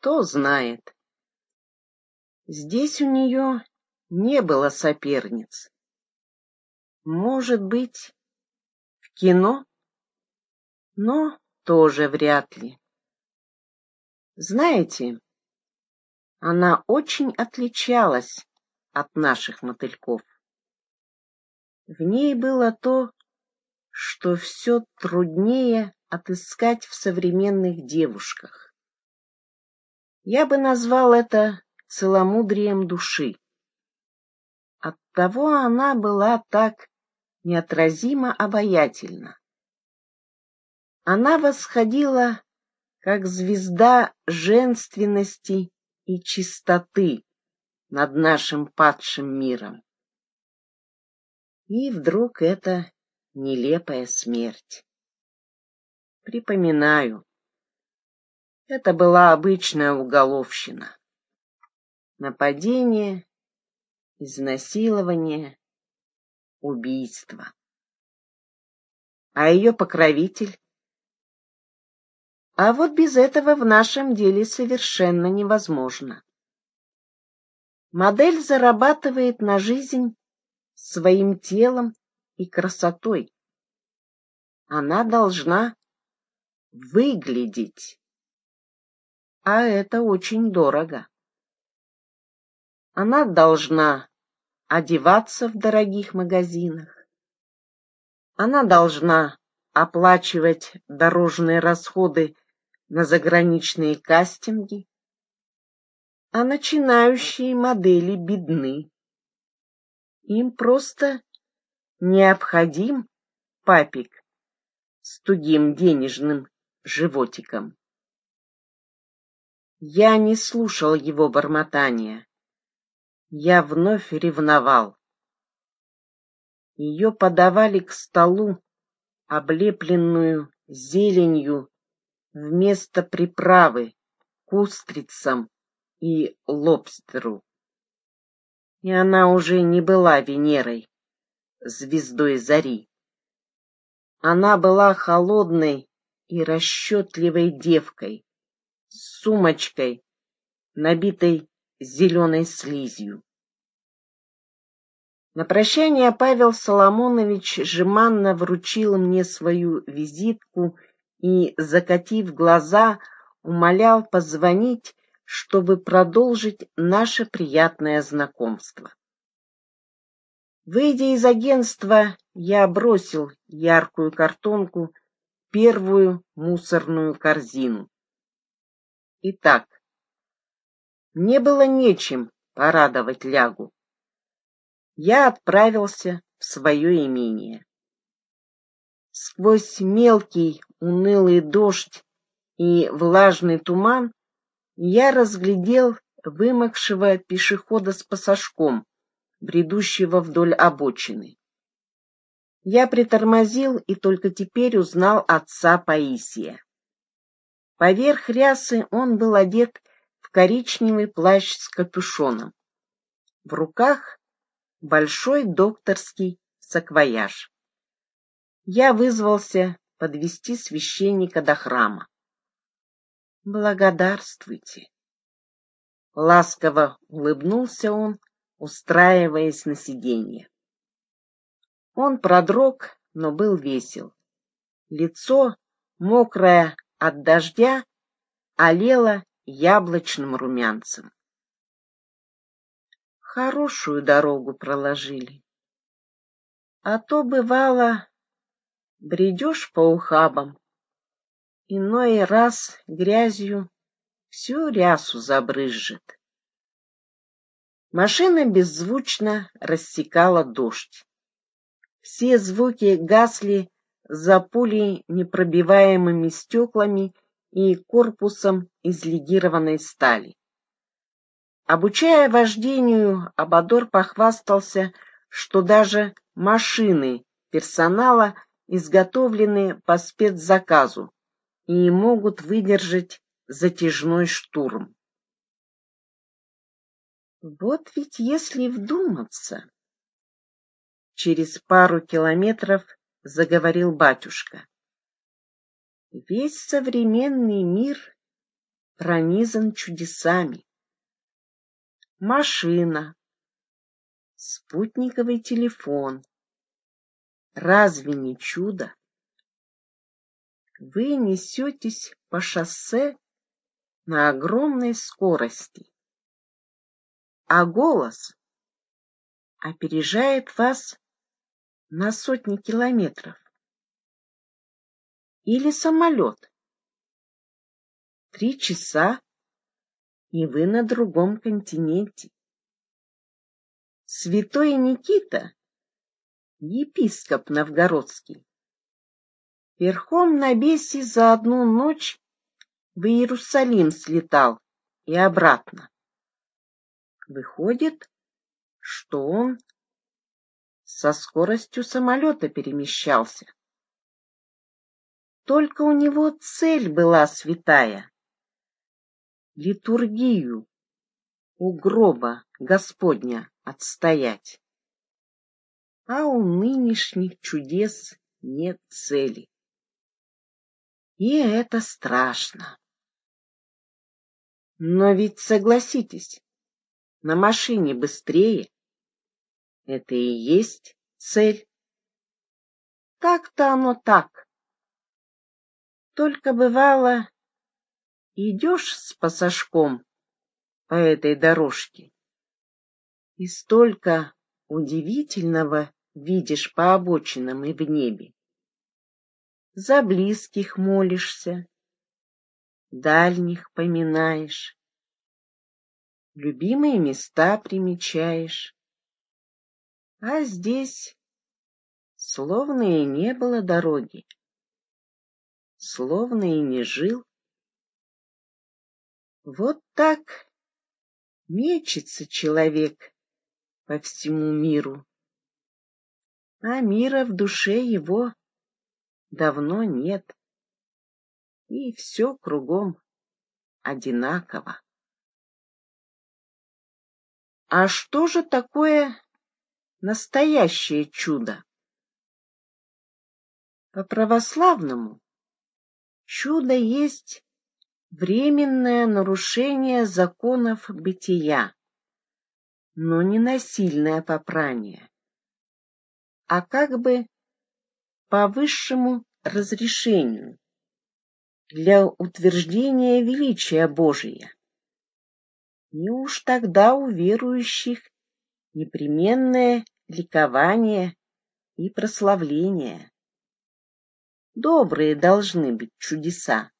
кто знает. Здесь у нее не было соперниц. Может быть, в кино, но тоже вряд ли. Знаете, она очень отличалась от наших мотыльков. В ней было то, что все труднее отыскать в современных девушках. Я бы назвал это целомудрием души. Оттого она была так неотразимо обаятельна. Она восходила, как звезда женственности и чистоты над нашим падшим миром. И вдруг эта нелепая смерть. Припоминаю, это была обычная уголовщина. Нападение, изнасилование, убийство. А ее покровитель? А вот без этого в нашем деле совершенно невозможно. Модель зарабатывает на жизнь своим телом и красотой. Она должна выглядеть. А это очень дорого. Она должна одеваться в дорогих магазинах. Она должна оплачивать дорожные расходы на заграничные кастинги, а начинающие модели бедны. Им просто необходим папик с тугим денежным животиком. Я не слушал его бормотания. Я вновь ревновал. Ее подавали к столу, облепленную зеленью вместо приправы к устрицам и лобстеру. И она уже не была Венерой, звездой зари. Она была холодной и расчетливой девкой, с сумочкой, набитой зеленой слизью. На прощание Павел Соломонович жеманно вручил мне свою визитку и, закатив глаза, умолял позвонить, чтобы продолжить наше приятное знакомство. Выйдя из агентства, я бросил яркую картонку, первую мусорную корзину. Итак, мне было нечем порадовать лягу. Я отправился в свое имение. Сквозь мелкий унылый дождь и влажный туман я разглядел вымокшего пешехода с пассажком, бредущего вдоль обочины. Я притормозил и только теперь узнал отца Паисия. Поверх рясы он был одет в коричневый плащ с капюшоном. В руках большой докторский саквояж я вызвался подвести священника до храма. Благодарствуйте. Ласково улыбнулся он, устраиваясь на сиденье. Он продрог, но был весел. Лицо, мокрое от дождя, олело яблочным румянцем. Хорошую дорогу проложили. А то бывало, бредешь по ухабам, иной раз грязью всю рясу забрызжет. Машина беззвучно рассекала дождь. Все звуки гасли за пулей непробиваемыми стеклами и корпусом из легированной стали. Обучая вождению, Абадор похвастался, что даже машины персонала изготовлены по спецзаказу и могут выдержать затяжной штурм. Вот ведь если вдуматься, через пару километров заговорил батюшка. Весь современный мир пронизан чудесами. Машина, спутниковый телефон. Разве не чудо? Вы несетесь по шоссе на огромной скорости, а голос опережает вас на сотни километров. Или самолет. Три часа, и вы на другом континенте. Святой Никита, епископ новгородский, верхом на бесе за одну ночь в Иерусалим слетал и обратно. Выходит, что он со скоростью самолета перемещался. Только у него цель была святая — литургию у гроба Господня отстоять. А у нынешних чудес нет цели. И это страшно. Но ведь согласитесь, на машине быстрее. Это и есть цель. Так-то оно так. Только бывало, идешь с пассажком по этой дорожке, и столько удивительного видишь по обочинам и в небе. За близких молишься, дальних поминаешь, любимые места примечаешь. А здесь словно и не было дороги, словно и не жил. Вот так мечется человек по всему миру, а мира в душе его давно нет, и все кругом одинаково. А что же такое настоящее чудо? По-православному чудо есть временное нарушение законов бытия, но не насильное попрание, а как бы по высшему разрешению для утверждения величия Божия. И уж тогда у верующих непременное ликование и прославление. Добрые должны быть чудеса.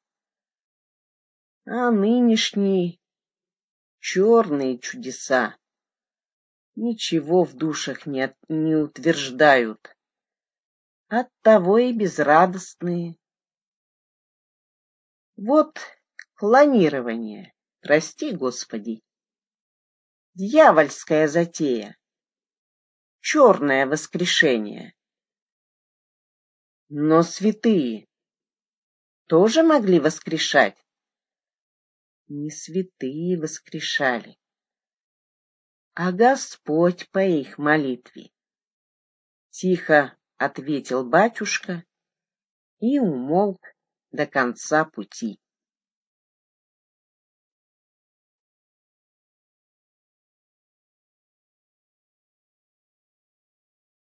А нынешние черные чудеса ничего в душах не, от, не утверждают. Оттого и безрадостные. Вот клонирование прости, Господи. Дьявольская затея. Черное воскрешение. Но святые тоже могли воскрешать? Не святые воскрешали, а Господь по их молитве. Тихо ответил батюшка и умолк до конца пути.